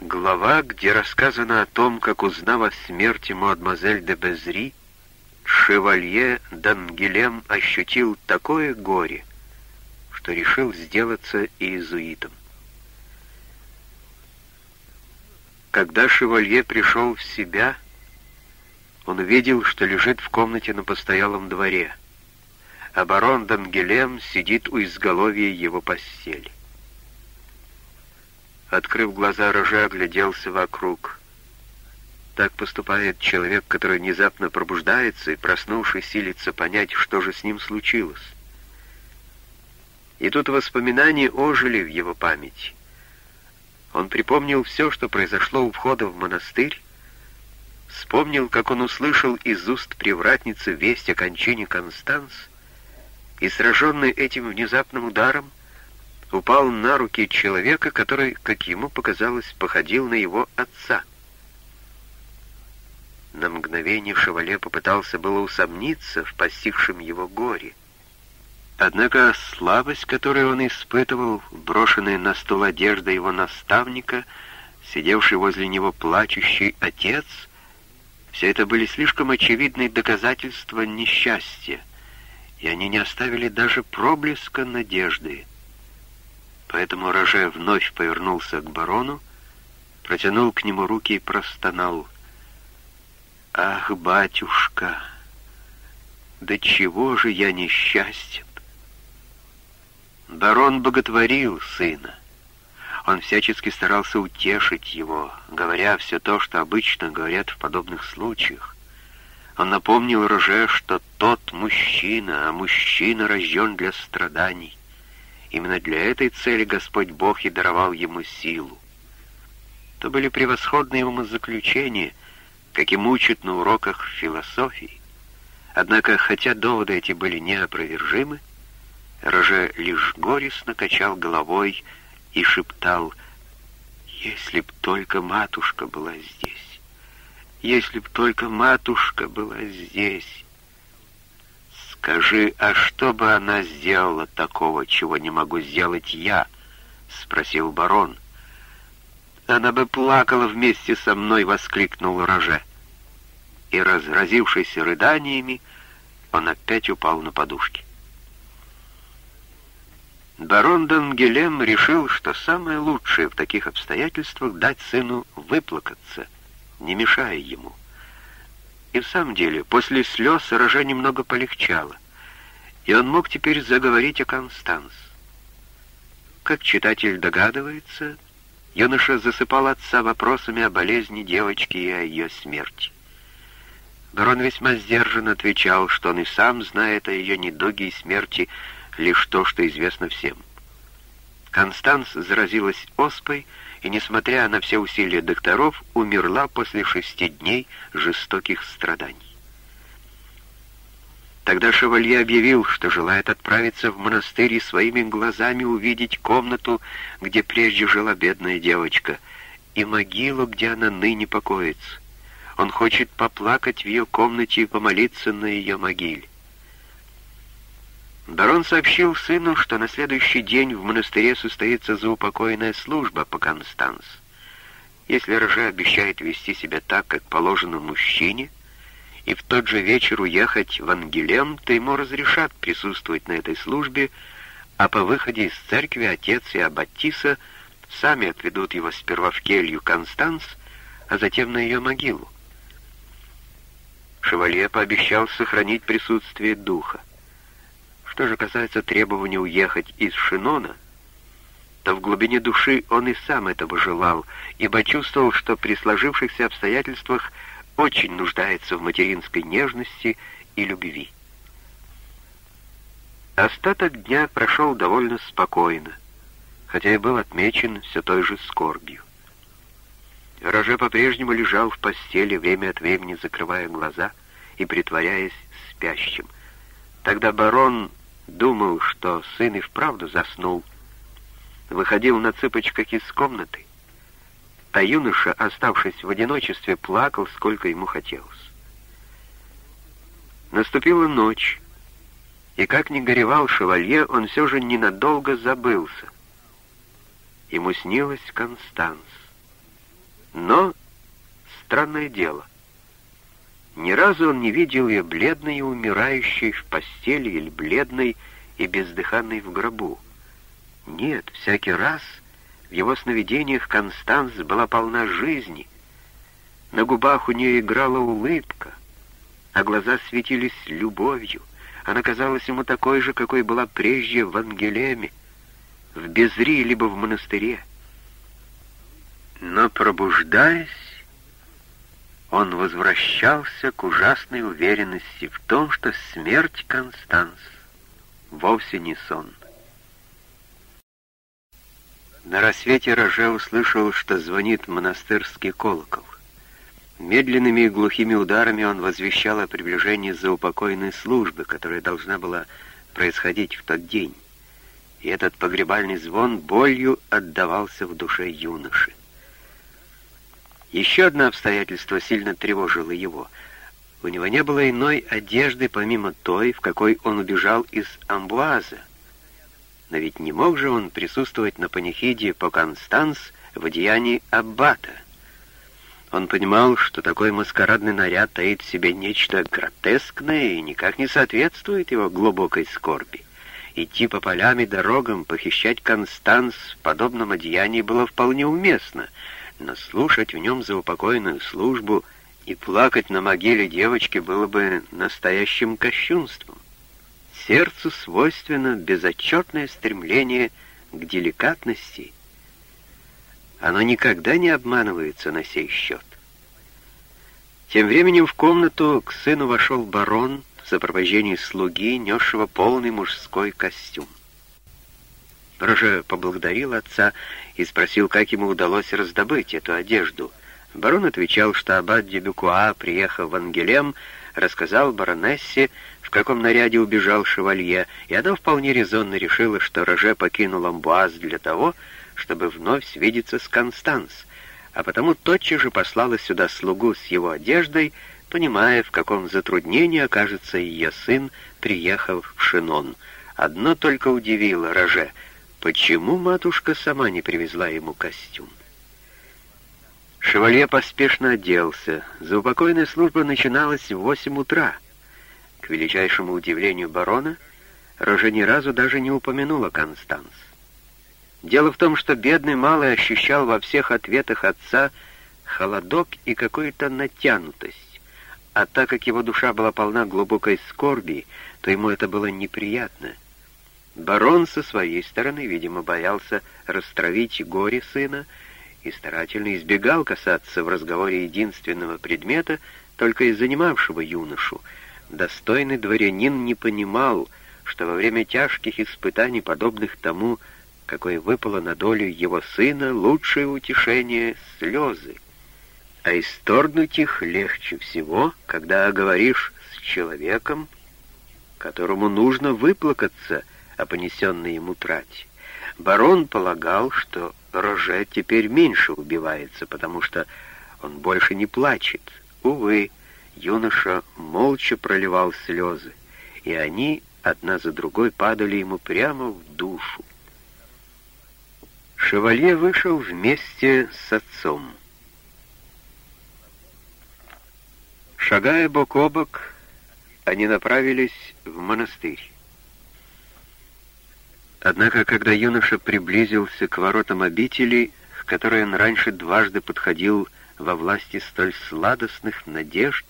Глава, где рассказано о том, как, узнав о смерти мадемуазель де Безри, шевалье Дангелем ощутил такое горе, что решил сделаться иезуитом. Когда шевалье пришел в себя, он увидел, что лежит в комнате на постоялом дворе, а барон Дангелем сидит у изголовья его постели. Открыв глаза, Роже огляделся вокруг. Так поступает человек, который внезапно пробуждается и, проснувшись, силится понять, что же с ним случилось. И тут воспоминания ожили в его памяти. Он припомнил все, что произошло у входа в монастырь, вспомнил, как он услышал из уст привратницы весть о кончине Констанс, и, сраженный этим внезапным ударом, упал на руки человека, который, как ему показалось, походил на его отца. На мгновение Шевале попытался было усомниться в постигшем его горе. Однако слабость, которую он испытывал, брошенная на стол одежда его наставника, сидевший возле него плачущий отец, все это были слишком очевидные доказательства несчастья, и они не оставили даже проблеска надежды. Поэтому Роже вновь повернулся к барону, протянул к нему руки и простонал. «Ах, батюшка, да чего же я несчастен!» Барон боготворил сына. Он всячески старался утешить его, говоря все то, что обычно говорят в подобных случаях. Он напомнил Роже, что тот мужчина, а мужчина рожден для страданий. Именно для этой цели Господь Бог и даровал ему силу. То были превосходные умозаключения, каким учат на уроках философии. Однако, хотя доводы эти были неопровержимы, Роже лишь горестно качал головой и шептал, «Если б только матушка была здесь! Если б только матушка была здесь!» «Скажи, а что бы она сделала такого, чего не могу сделать я?» — спросил барон. «Она бы плакала вместе со мной!» — воскликнул Роже. И, разразившись рыданиями, он опять упал на подушки. Барон Дангелем решил, что самое лучшее в таких обстоятельствах дать сыну выплакаться, не мешая ему. И в самом деле, после слез Роже немного полегчало, и он мог теперь заговорить о Констанс. Как читатель догадывается, юноша засыпал отца вопросами о болезни девочки и о ее смерти. Барон весьма сдержанно отвечал, что он и сам знает о ее недуге и смерти лишь то, что известно всем. Констанс заразилась оспой, и, несмотря на все усилия докторов, умерла после шести дней жестоких страданий. Тогда шевалье объявил, что желает отправиться в монастырь и своими глазами увидеть комнату, где прежде жила бедная девочка, и могилу, где она ныне покоится. Он хочет поплакать в ее комнате и помолиться на ее могиле. Барон сообщил сыну, что на следующий день в монастыре состоится заупокойная служба по Констанс. Если Роже обещает вести себя так, как положено мужчине, и в тот же вечер уехать в Ангелем, то ему разрешат присутствовать на этой службе, а по выходе из церкви отец и Аббатиса сами отведут его сперва в келью Констанс, а затем на ее могилу. Шевалье пообещал сохранить присутствие духа. Что же касается требования уехать из Шинона, то в глубине души он и сам этого желал, ибо чувствовал, что при сложившихся обстоятельствах очень нуждается в материнской нежности и любви. Остаток дня прошел довольно спокойно, хотя и был отмечен все той же скорбью. Роже по-прежнему лежал в постели, время от времени закрывая глаза и притворяясь спящим. Тогда барон думал, что сын и вправду заснул, выходил на цыпочках из комнаты, а юноша, оставшись в одиночестве, плакал, сколько ему хотелось. Наступила ночь, и как ни горевал шевалье, он все же ненадолго забылся. Ему снилась Констанс. Но странное дело. Ни разу он не видел ее бледной и умирающей в постели или бледной и бездыханной в гробу. Нет, всякий раз в его сновидениях Констанс была полна жизни. На губах у нее играла улыбка, а глаза светились любовью. Она казалась ему такой же, какой была прежде в Ангелеме, в Безри либо в монастыре. Но пробуждаясь, он возвращался к ужасной уверенности в том, что смерть Констанс вовсе не сон. На рассвете Роже услышал, что звонит монастырский колокол. Медленными и глухими ударами он возвещал о приближении заупокойной службы, которая должна была происходить в тот день. И этот погребальный звон болью отдавался в душе юноши. Еще одно обстоятельство сильно тревожило его. У него не было иной одежды, помимо той, в какой он убежал из Амбуаза. Но ведь не мог же он присутствовать на панихиде по Констанс в одеянии аббата. Он понимал, что такой маскарадный наряд таит в себе нечто гротескное и никак не соответствует его глубокой скорби. Идти по полям и дорогам, похищать Констанс в подобном одеянии было вполне уместно, но слушать в нем заупокойную службу и плакать на могиле девочки было бы настоящим кощунством. Сердцу свойственно безотчетное стремление к деликатности. Оно никогда не обманывается на сей счет. Тем временем в комнату к сыну вошел барон в сопровождении слуги, несшего полный мужской костюм. Роже поблагодарил отца и спросил, как ему удалось раздобыть эту одежду. Барон отвечал, что аббат Дебюкуа, приехав в Ангелем, рассказал баронессе, в каком наряде убежал шевалье, и она вполне резонно решила, что Роже покинул Амбуаз для того, чтобы вновь свидеться с Констанс, а потому тотчас же послала сюда слугу с его одеждой, понимая, в каком затруднении окажется ее сын, приехав в Шинон. Одно только удивило Роже — Почему матушка сама не привезла ему костюм? Шевалье поспешно оделся. Заупокойная служба начиналась в восемь утра. К величайшему удивлению барона, Роже ни разу даже не упомянула Констанс. Дело в том, что бедный малый ощущал во всех ответах отца холодок и какую-то натянутость, а так как его душа была полна глубокой скорби, то ему это было неприятно — Барон со своей стороны, видимо, боялся растравить горе сына и старательно избегал касаться в разговоре единственного предмета, только и занимавшего юношу. Достойный дворянин не понимал, что во время тяжких испытаний, подобных тому, какое выпало на долю его сына, лучшее утешение — слезы. А исторгнуть их легче всего, когда говоришь с человеком, которому нужно выплакаться — о понесенной ему трате. Барон полагал, что Роже теперь меньше убивается, потому что он больше не плачет. Увы, юноша молча проливал слезы, и они одна за другой падали ему прямо в душу. Шевалье вышел вместе с отцом. Шагая бок о бок, они направились в монастырь. Однако, когда юноша приблизился к воротам обители, к которой он раньше дважды подходил во власти столь сладостных надежд,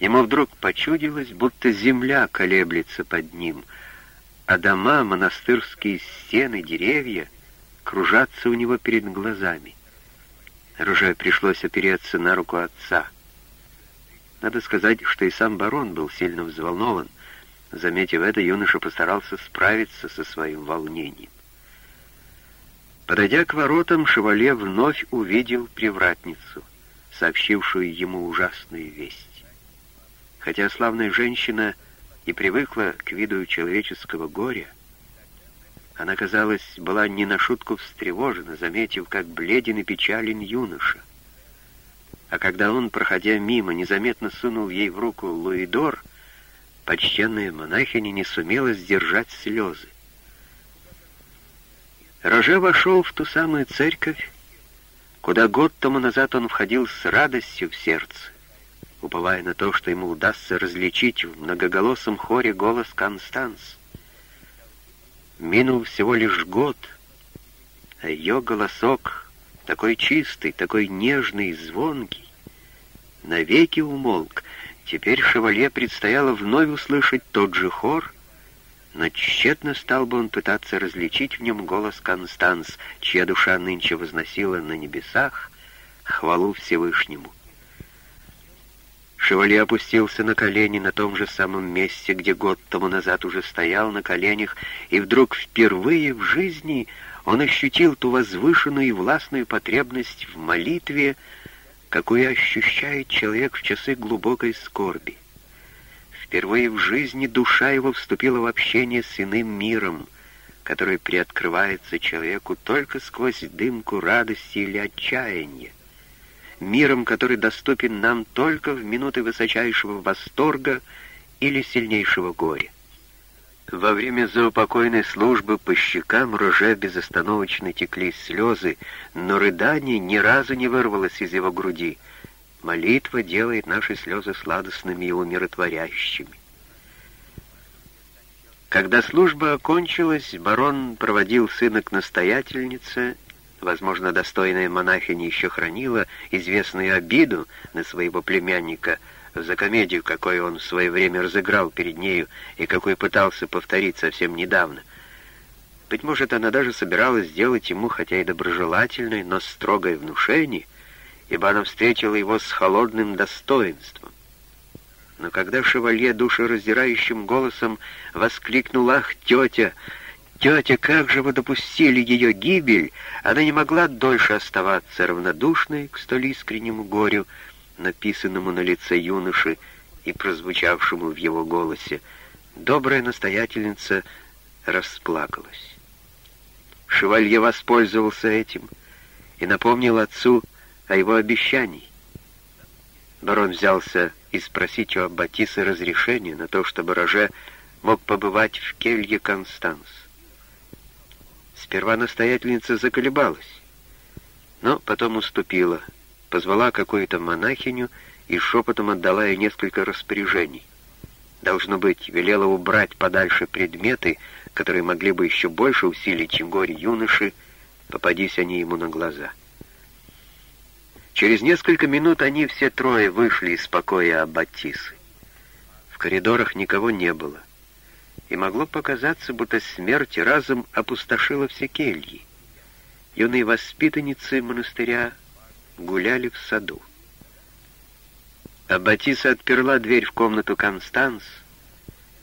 ему вдруг почудилось, будто земля колеблется под ним, а дома, монастырские стены, деревья кружатся у него перед глазами. Ружаю пришлось опереться на руку отца. Надо сказать, что и сам барон был сильно взволнован. Заметив это, юноша постарался справиться со своим волнением. Подойдя к воротам, Шевале вновь увидел привратницу, сообщившую ему ужасную весть. Хотя славная женщина и привыкла к виду человеческого горя, она, казалось, была не на шутку встревожена, заметив, как бледен и печален юноша. А когда он, проходя мимо, незаметно сунул ей в руку луидор, почтенная монахиня не сумела сдержать слезы. Роже вошел в ту самую церковь, куда год тому назад он входил с радостью в сердце, уповая на то, что ему удастся различить в многоголосом хоре голос Констанс. Минул всего лишь год, а ее голосок, такой чистый, такой нежный и звонкий, навеки умолк. Теперь шевалье предстояло вновь услышать тот же хор, но тщетно стал бы он пытаться различить в нем голос Констанс, чья душа нынче возносила на небесах хвалу Всевышнему. Шевалье опустился на колени на том же самом месте, где год тому назад уже стоял на коленях, и вдруг впервые в жизни он ощутил ту возвышенную и властную потребность в молитве, какую ощущает человек в часы глубокой скорби. Впервые в жизни душа его вступила в общение с иным миром, который приоткрывается человеку только сквозь дымку радости или отчаяния, миром, который доступен нам только в минуты высочайшего восторга или сильнейшего горя. Во время заупокойной службы по щекам Роже безостановочно текли слезы, но рыдание ни разу не вырвалось из его груди. Молитва делает наши слезы сладостными и умиротворящими. Когда служба окончилась, барон проводил сына к настоятельнице, возможно, достойная монахиня еще хранила известную обиду на своего племянника — за комедию, какой он в свое время разыграл перед нею и какой пытался повторить совсем недавно. Быть может, она даже собиралась сделать ему, хотя и доброжелательное, но строгое внушение, ибо она встретила его с холодным достоинством. Но когда шевалье душераздирающим голосом воскликнул «Ах, тетя! Тетя, как же вы допустили ее гибель!» Она не могла дольше оставаться равнодушной к столь искреннему горю, написанному на лице юноши и прозвучавшему в его голосе, добрая настоятельница расплакалась. Шевалье воспользовался этим и напомнил отцу о его обещании. Барон взялся и спросить у Аббатисы разрешения на то, чтобы Роже мог побывать в келье Констанс. Сперва настоятельница заколебалась, но потом уступила — позвала какую-то монахиню и шепотом отдала ей несколько распоряжений. Должно быть, велела убрать подальше предметы, которые могли бы еще больше усилить горе юноши, попадись они ему на глаза. Через несколько минут они все трое вышли из покоя Аббатисы. В коридорах никого не было, и могло показаться, будто смерть разом опустошила все кельи. Юные воспитанницы монастыря гуляли в саду. Аббатиса отперла дверь в комнату Констанс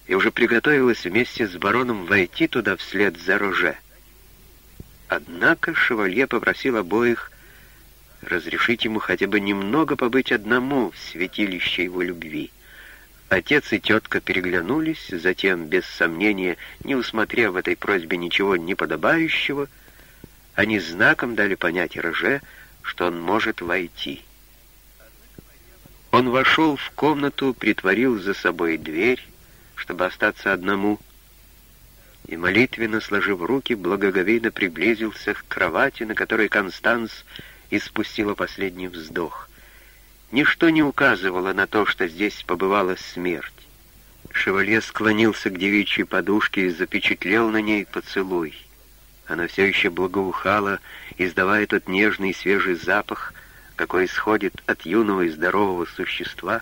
и уже приготовилась вместе с бароном войти туда вслед за Роже. Однако шевалье попросил обоих разрешить ему хотя бы немного побыть одному в святилище его любви. Отец и тетка переглянулись, затем, без сомнения, не усмотрев в этой просьбе ничего неподобающего, они знаком дали понять Роже, что он может войти. Он вошел в комнату, притворил за собой дверь, чтобы остаться одному, и, молитвенно сложив руки, благоговейно приблизился к кровати, на которой Констанс испустила последний вздох. Ничто не указывало на то, что здесь побывала смерть. Шевалье склонился к девичьей подушке и запечатлел на ней поцелуй. Она все еще благоухала, издавая тот нежный свежий запах, какой исходит от юного и здорового существа,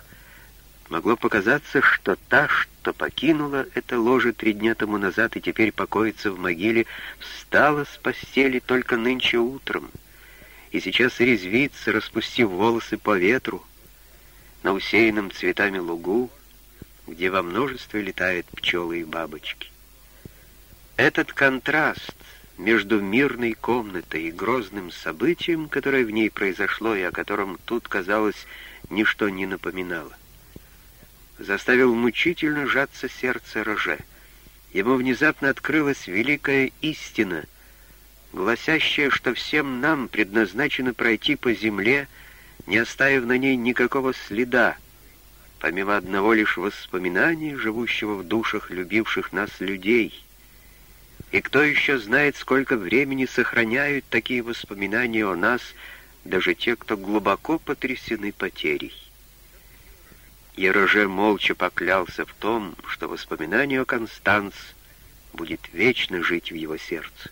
могло показаться, что та, что покинула это ложе три дня тому назад и теперь покоится в могиле, встала с постели только нынче утром, и сейчас резвится, распустив волосы по ветру, на усеянном цветами лугу, где во множестве летают пчелы и бабочки. Этот контраст, между мирной комнатой и грозным событием, которое в ней произошло и о котором тут, казалось, ничто не напоминало. Заставил мучительно сжаться сердце Роже. Ему внезапно открылась великая истина, гласящая, что всем нам предназначено пройти по земле, не оставив на ней никакого следа, помимо одного лишь воспоминания, живущего в душах любивших нас людей — и кто еще знает, сколько времени сохраняют такие воспоминания о нас даже те, кто глубоко потрясены потерей. И молча поклялся в том, что воспоминание о Констанс будет вечно жить в его сердце.